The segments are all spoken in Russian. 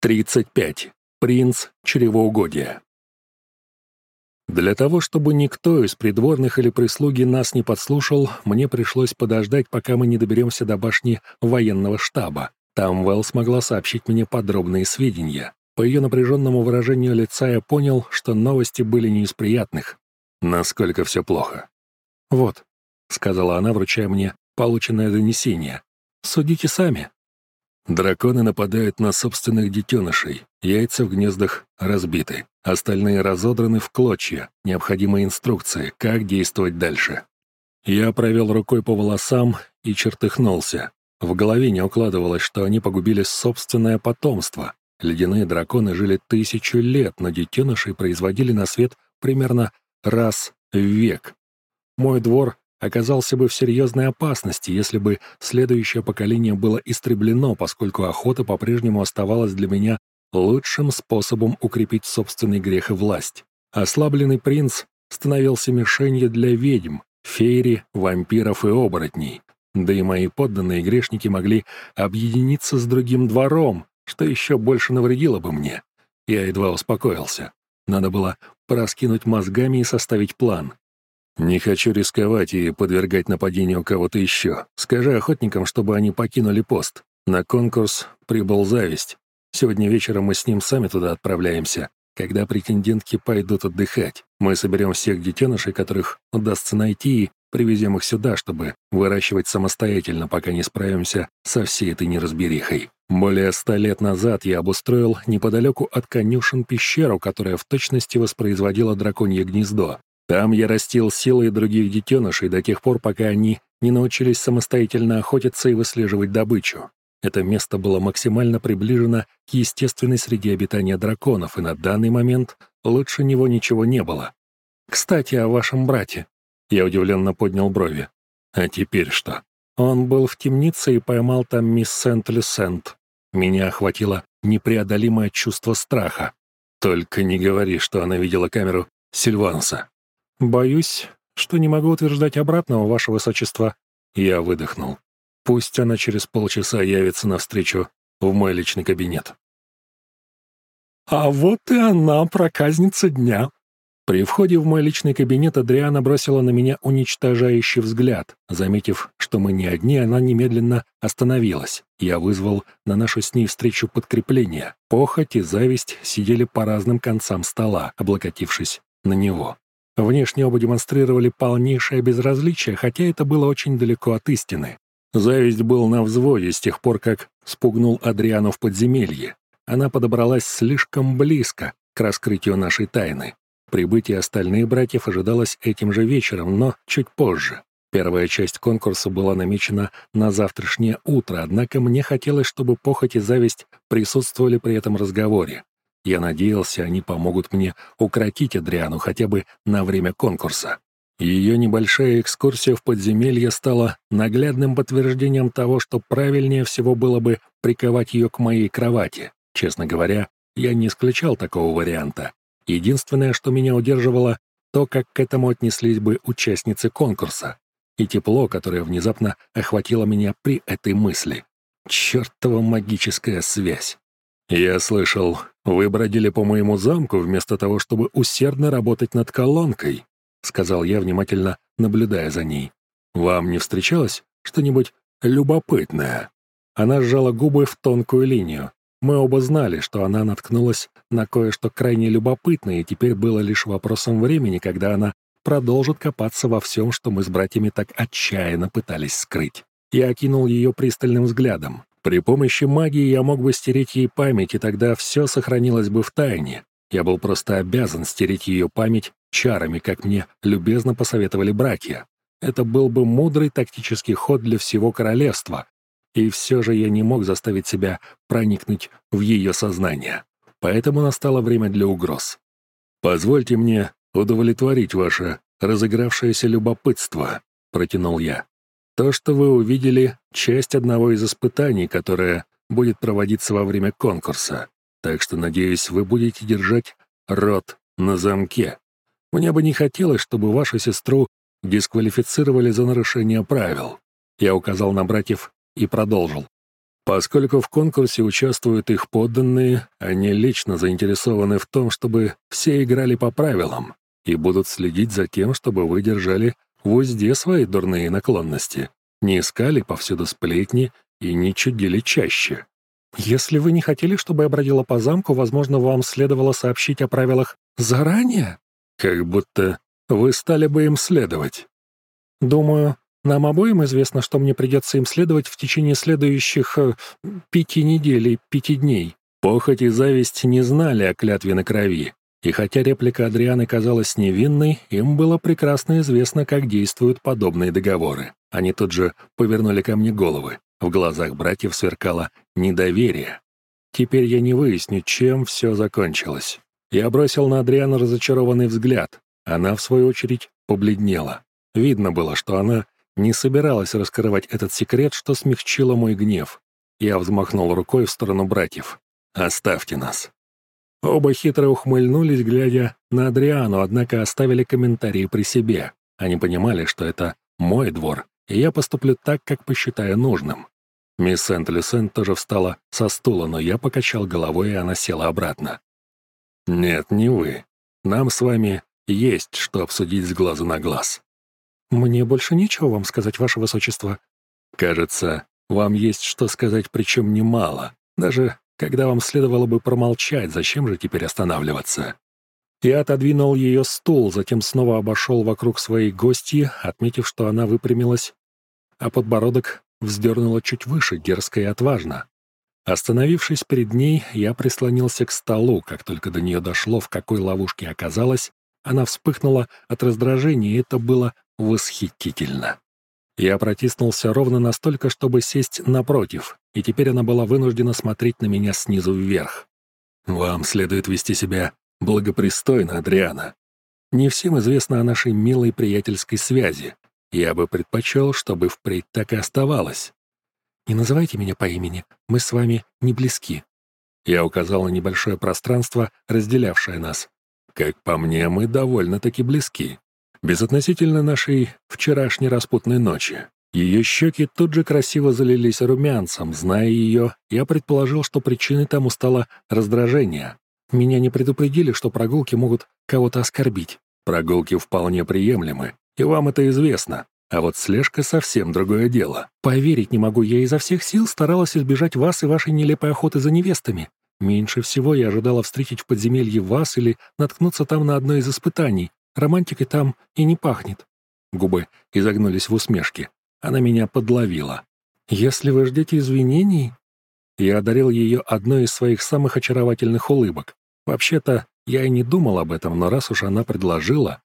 35. Принц чревоугодия. Для того, чтобы никто из придворных или прислуги нас не подслушал, мне пришлось подождать, пока мы не доберемся до башни военного штаба. Там Вэл смогла сообщить мне подробные сведения. По ее напряженному выражению лица я понял, что новости были не из приятных. Насколько все плохо. «Вот», — сказала она, вручая мне полученное донесение. «Судите сами». Драконы нападают на собственных детенышей, яйца в гнездах разбиты, остальные разодраны в клочья, необходимые инструкции, как действовать дальше. Я провел рукой по волосам и чертыхнулся. В голове не укладывалось, что они погубили собственное потомство. Ледяные драконы жили тысячу лет, но детенышей производили на свет примерно раз в век. Мой двор оказался бы в серьезной опасности, если бы следующее поколение было истреблено, поскольку охота по-прежнему оставалась для меня лучшим способом укрепить собственный грех и власть. Ослабленный принц становился мишенью для ведьм, фейри, вампиров и оборотней. Да и мои подданные грешники могли объединиться с другим двором, что еще больше навредило бы мне. Я едва успокоился. Надо было пораскинуть мозгами и составить план. «Не хочу рисковать и подвергать нападению кого-то еще. Скажи охотникам, чтобы они покинули пост. На конкурс прибыл зависть. Сегодня вечером мы с ним сами туда отправляемся. Когда претендентки пойдут отдыхать, мы соберем всех детенышей, которых удастся найти, и привезем их сюда, чтобы выращивать самостоятельно, пока не справимся со всей этой неразберихой. Более ста лет назад я обустроил неподалеку от конюшен пещеру, которая в точности воспроизводила драконье гнездо. Там я растил силы других детенышей до тех пор, пока они не научились самостоятельно охотиться и выслеживать добычу. Это место было максимально приближено к естественной среде обитания драконов, и на данный момент лучше него ничего не было. «Кстати, о вашем брате». Я удивленно поднял брови. «А теперь что?» Он был в темнице и поймал там мисс Сент-Люсент. Меня охватило непреодолимое чувство страха. Только не говори, что она видела камеру Сильванса. «Боюсь, что не могу утверждать обратного, ваше высочество». Я выдохнул. Пусть она через полчаса явится навстречу в мой личный кабинет. «А вот и она, проказница дня!» При входе в мой личный кабинет Адриана бросила на меня уничтожающий взгляд. Заметив, что мы не одни, она немедленно остановилась. Я вызвал на нашу с ней встречу подкрепление. Похоть и зависть сидели по разным концам стола, облокотившись на него. Внешне оба демонстрировали полнейшее безразличие, хотя это было очень далеко от истины. Зависть был на взводе с тех пор, как спугнул Адриану в подземелье. Она подобралась слишком близко к раскрытию нашей тайны. Прибытие остальных братьев ожидалось этим же вечером, но чуть позже. Первая часть конкурса была намечена на завтрашнее утро, однако мне хотелось, чтобы похоть и зависть присутствовали при этом разговоре. Я надеялся, они помогут мне укротить Адриану хотя бы на время конкурса. Ее небольшая экскурсия в подземелье стала наглядным подтверждением того, что правильнее всего было бы приковать ее к моей кровати. Честно говоря, я не исключал такого варианта. Единственное, что меня удерживало, то, как к этому отнеслись бы участницы конкурса, и тепло, которое внезапно охватило меня при этой мысли. Чертова магическая связь. «Я слышал, вы бродили по моему замку вместо того, чтобы усердно работать над колонкой», сказал я, внимательно наблюдая за ней. «Вам не встречалось что-нибудь любопытное?» Она сжала губы в тонкую линию. Мы оба знали, что она наткнулась на кое-что крайне любопытное, и теперь было лишь вопросом времени, когда она продолжит копаться во всем, что мы с братьями так отчаянно пытались скрыть. Я окинул ее пристальным взглядом. При помощи магии я мог бы стереть ей память, и тогда все сохранилось бы в тайне. Я был просто обязан стереть ее память чарами, как мне любезно посоветовали братья. Это был бы мудрый тактический ход для всего королевства. И все же я не мог заставить себя проникнуть в ее сознание. Поэтому настало время для угроз. «Позвольте мне удовлетворить ваше разыгравшееся любопытство», — протянул я. То, что вы увидели, часть одного из испытаний, которое будет проводиться во время конкурса. Так что, надеюсь, вы будете держать рот на замке. Мне бы не хотелось, чтобы вашу сестру дисквалифицировали за нарушение правил. Я указал на братьев и продолжил. Поскольку в конкурсе участвуют их подданные, они лично заинтересованы в том, чтобы все играли по правилам и будут следить за тем, чтобы вы держали в узде свои дурные наклонности, не искали повсюду сплетни и не чудили чаще. Если вы не хотели, чтобы я бродила по замку, возможно, вам следовало сообщить о правилах заранее? Как будто вы стали бы им следовать. Думаю, нам обоим известно, что мне придется им следовать в течение следующих э, пяти недель и пяти дней. Похоть и зависть не знали о клятве на крови. И хотя реплика Адрианы казалась невинной, им было прекрасно известно, как действуют подобные договоры. Они тут же повернули ко мне головы. В глазах братьев сверкало недоверие. Теперь я не выясню, чем все закончилось. Я бросил на Адриану разочарованный взгляд. Она, в свою очередь, побледнела. Видно было, что она не собиралась раскрывать этот секрет, что смягчило мой гнев. Я взмахнул рукой в сторону братьев. «Оставьте нас». Оба хитро ухмыльнулись, глядя на Адриану, однако оставили комментарии при себе. Они понимали, что это мой двор, и я поступлю так, как посчитаю нужным. Мисс Сент-Люсен тоже встала со стула, но я покачал головой, и она села обратно. «Нет, не вы. Нам с вами есть что обсудить с глазу на глаз». «Мне больше нечего вам сказать, ваше высочество». «Кажется, вам есть что сказать, причем немало. Даже когда вам следовало бы промолчать, зачем же теперь останавливаться?» Я отодвинул ее стул, затем снова обошел вокруг своей гости, отметив, что она выпрямилась, а подбородок вздернула чуть выше, дерзко и отважно. Остановившись перед ней, я прислонился к столу, как только до нее дошло, в какой ловушке оказалась, она вспыхнула от раздражения, и это было восхитительно. Я протиснулся ровно настолько, чтобы сесть напротив, и теперь она была вынуждена смотреть на меня снизу вверх. «Вам следует вести себя благопристойно, Адриана. Не всем известно о нашей милой приятельской связи. Я бы предпочел, чтобы впредь так и оставалось. Не называйте меня по имени, мы с вами не близки». Я указал на небольшое пространство, разделявшее нас. Как по мне, мы довольно-таки близки. Безотносительно нашей вчерашней распутной ночи. Ее щеки тут же красиво залились румянцем. Зная ее, я предположил, что причиной тому стало раздражение. Меня не предупредили, что прогулки могут кого-то оскорбить. Прогулки вполне приемлемы, и вам это известно. А вот слежка совсем другое дело. Поверить не могу, я изо всех сил старалась избежать вас и вашей нелепой охоты за невестами. Меньше всего я ожидала встретить в подземелье вас или наткнуться там на одно из испытаний. Романтикой там и не пахнет. Губы изогнулись в усмешке. Она меня подловила. «Если вы ждете извинений...» Я одарил ее одной из своих самых очаровательных улыбок. Вообще-то, я и не думал об этом, но раз уж она предложила...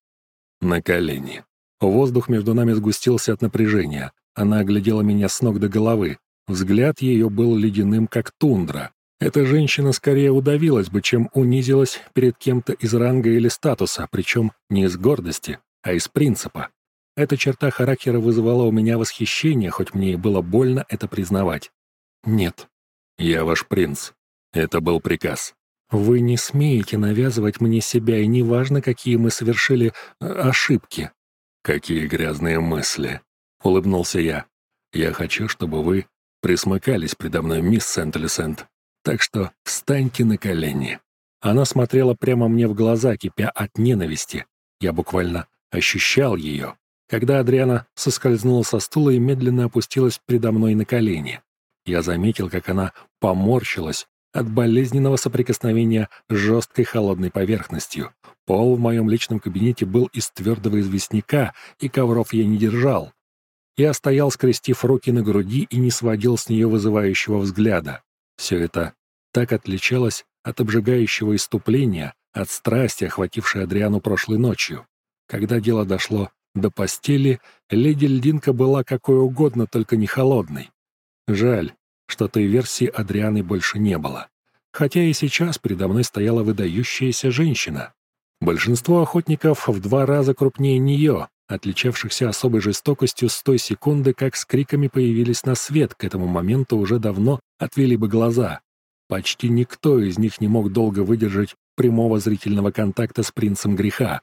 На колени. Воздух между нами сгустился от напряжения. Она оглядела меня с ног до головы. Взгляд ее был ледяным, как тундра. Эта женщина скорее удавилась бы, чем унизилась перед кем-то из ранга или статуса, причем не из гордости, а из принципа. Эта черта характера вызывала у меня восхищение, хоть мне и было больно это признавать. «Нет, я ваш принц. Это был приказ. Вы не смеете навязывать мне себя, и неважно, какие мы совершили э, ошибки». «Какие грязные мысли!» — улыбнулся я. «Я хочу, чтобы вы присмыкались предо мной, мисс Сент-Лисент. Так что встаньте на колени». Она смотрела прямо мне в глаза, кипя от ненависти. Я буквально ощущал ее, когда Адриана соскользнула со стула и медленно опустилась предо мной на колени. Я заметил, как она поморщилась от болезненного соприкосновения с жесткой холодной поверхностью. Пол в моем личном кабинете был из твердого известняка, и ковров я не держал. Я стоял, скрестив руки на груди, и не сводил с нее вызывающего взгляда. Все это так отличалось от обжигающего иступления, от страсти, охватившей Адриану прошлой ночью. Когда дело дошло до постели, леди Льдинка была какой угодно, только не холодной. Жаль, что той версии Адрианы больше не было. Хотя и сейчас передо мной стояла выдающаяся женщина. Большинство охотников в два раза крупнее нее, отличавшихся особой жестокостью с той секунды, как с криками появились на свет, к этому моменту уже давно отвели бы глаза. Почти никто из них не мог долго выдержать прямого зрительного контакта с принцем греха.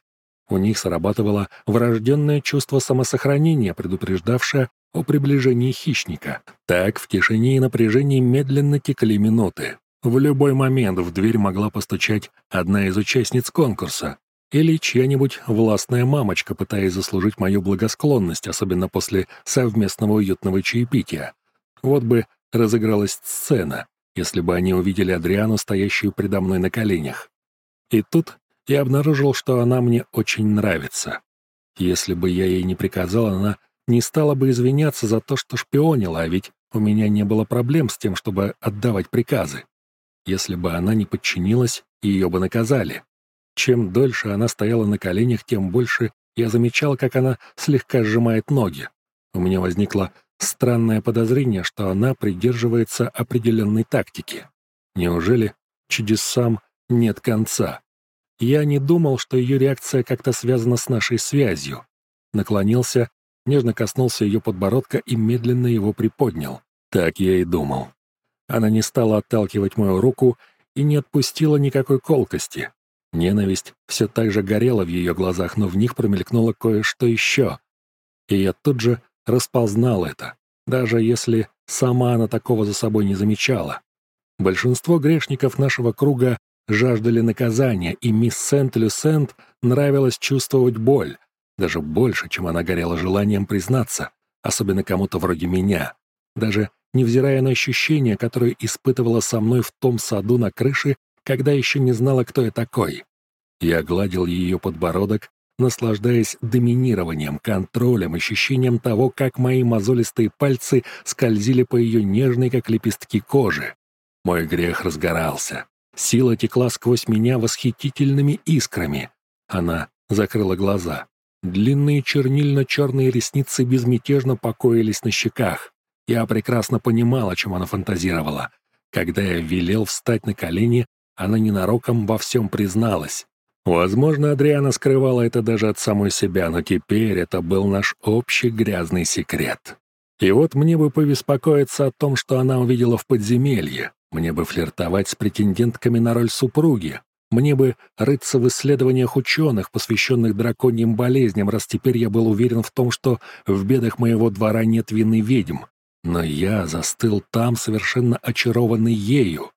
У них срабатывало врожденное чувство самосохранения, предупреждавшее о приближении хищника. Так в тишине и напряжении медленно текли минуты. В любой момент в дверь могла постучать одна из участниц конкурса или чья-нибудь властная мамочка, пытаясь заслужить мою благосклонность, особенно после совместного уютного чаепития. Вот бы разыгралась сцена, если бы они увидели Адриану, стоящую предо мной на коленях. И тут я обнаружил, что она мне очень нравится. Если бы я ей не приказал, она не стала бы извиняться за то, что шпионила, а ведь у меня не было проблем с тем, чтобы отдавать приказы. Если бы она не подчинилась, ее бы наказали. Чем дольше она стояла на коленях, тем больше я замечал, как она слегка сжимает ноги. У меня возникло странное подозрение, что она придерживается определенной тактики. Неужели чудесам нет конца? Я не думал, что ее реакция как-то связана с нашей связью. Наклонился, нежно коснулся ее подбородка и медленно его приподнял. Так я и думал. Она не стала отталкивать мою руку и не отпустила никакой колкости. Ненависть все так же горела в ее глазах, но в них промелькнуло кое-что еще. И я тут же распознал это, даже если сама она такого за собой не замечала. Большинство грешников нашего круга жаждали наказания, и мисс Сент-Люсент нравилось чувствовать боль, даже больше, чем она горела желанием признаться, особенно кому-то вроде меня. Даже невзирая на ощущения, которые испытывала со мной в том саду на крыше, когда еще не знала, кто я такой. Я гладил ее подбородок, наслаждаясь доминированием, контролем, ощущением того, как мои мозолистые пальцы скользили по ее нежной, как лепестки кожи. Мой грех разгорался. Сила текла сквозь меня восхитительными искрами. Она закрыла глаза. Длинные чернильно-черные ресницы безмятежно покоились на щеках. Я прекрасно понимал, о чем она фантазировала. Когда я велел встать на колени, она ненароком во всем призналась. Возможно, Адриана скрывала это даже от самой себя, но теперь это был наш общий грязный секрет. И вот мне бы побеспокоиться о том, что она увидела в подземелье. Мне бы флиртовать с претендентками на роль супруги. Мне бы рыться в исследованиях ученых, посвященных драконьим болезням, раз теперь я был уверен в том, что в бедах моего двора нет вины ведьм. Но я застыл там, совершенно очарованный ею.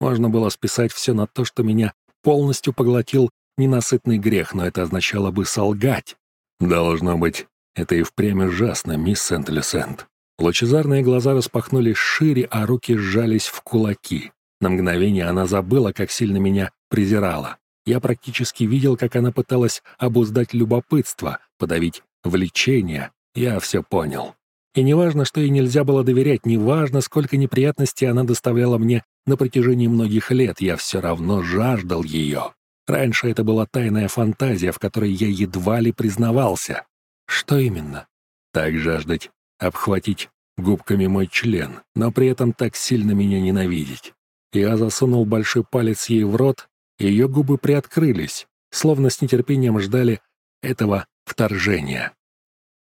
Можно было списать все на то, что меня полностью поглотил ненасытный грех, но это означало бы солгать. Должно быть, это и впрямь ужасно, мисс Сент-Люсент. Лучезарные глаза распахнулись шире, а руки сжались в кулаки. На мгновение она забыла, как сильно меня презирала. Я практически видел, как она пыталась обуздать любопытство, подавить влечение. Я все понял. И неважно, что ей нельзя было доверять, неважно, сколько неприятностей она доставляла мне на протяжении многих лет, я все равно жаждал ее. Раньше это была тайная фантазия, в которой я едва ли признавался. Что именно? Так жаждать, обхватить губками мой член, но при этом так сильно меня ненавидеть. Я засунул большой палец ей в рот, и ее губы приоткрылись, словно с нетерпением ждали этого вторжения.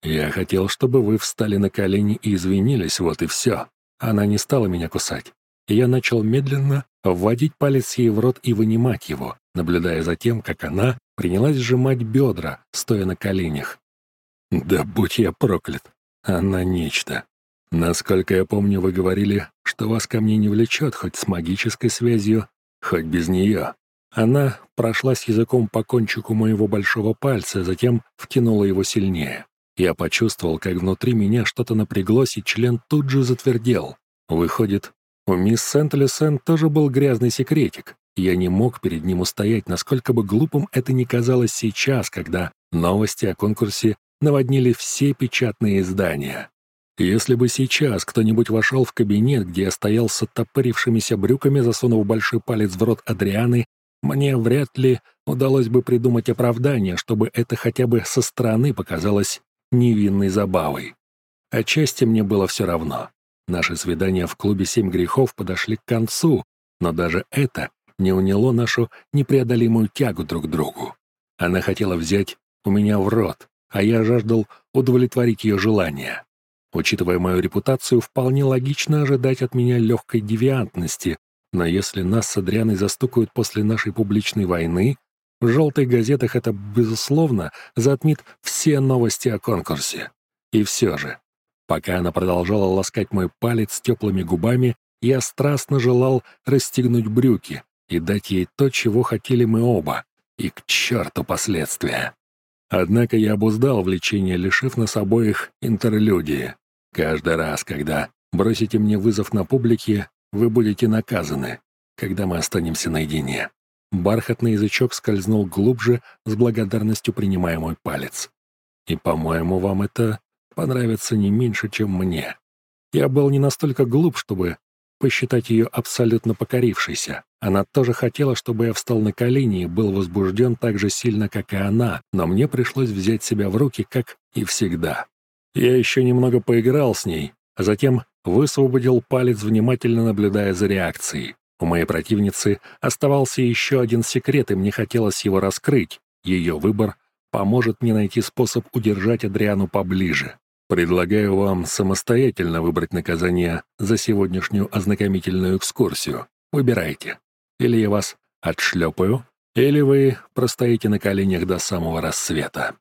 Я хотел, чтобы вы встали на колени и извинились, вот и все. Она не стала меня кусать. Я начал медленно вводить палец ей в рот и вынимать его, наблюдая за тем, как она принялась сжимать бедра, стоя на коленях. Да будь я проклят. Она нечто. Насколько я помню, вы говорили, что вас ко мне не влечет хоть с магической связью, хоть без нее. Она прошлась языком по кончику моего большого пальца, затем втянула его сильнее. Я почувствовал, как внутри меня что-то напряглось, и член тут же затвердел. Выходит, у мисс Сент-Люсен тоже был грязный секретик. Я не мог перед ним устоять, насколько бы глупым это ни казалось сейчас, когда новости о конкурсе наводнили все печатные издания. Если бы сейчас кто-нибудь вошел в кабинет, где я стоял с оттопырившимися брюками, засунув большой палец в рот Адрианы, мне вряд ли удалось бы придумать оправдание, чтобы это хотя бы со стороны показалось невинной забавой. Отчасти мне было все равно. Наши свидания в клубе «Семь грехов» подошли к концу, но даже это не уняло нашу непреодолимую тягу друг к другу. Она хотела взять у меня в рот, а я жаждал удовлетворить ее желание. Учитывая мою репутацию, вполне логично ожидать от меня легкой девиантности, но если нас с Адрианой застукают после нашей публичной войны, в желтых газетах это, безусловно, затмит все новости о конкурсе. И все же, Пока она продолжала ласкать мой палец теплыми губами, я страстно желал расстегнуть брюки и дать ей то, чего хотели мы оба, и к черту последствия. Однако я обуздал влечение, лишив нас обоих интерлюдии. Каждый раз, когда бросите мне вызов на публике, вы будете наказаны, когда мы останемся наедине. Бархатный язычок скользнул глубже, с благодарностью принимая мой палец. И, по-моему, вам это понравится не меньше, чем мне. Я был не настолько глуп, чтобы посчитать ее абсолютно покорившейся. Она тоже хотела, чтобы я встал на колени и был возбужден так же сильно, как и она, но мне пришлось взять себя в руки, как и всегда. Я еще немного поиграл с ней, а затем высвободил палец, внимательно наблюдая за реакцией. У моей противницы оставался еще один секрет, и мне хотелось его раскрыть. Ее выбор поможет мне найти способ удержать Адриану поближе. Предлагаю вам самостоятельно выбрать наказание за сегодняшнюю ознакомительную экскурсию. Выбирайте. Или я вас отшлепаю, или вы простоите на коленях до самого рассвета.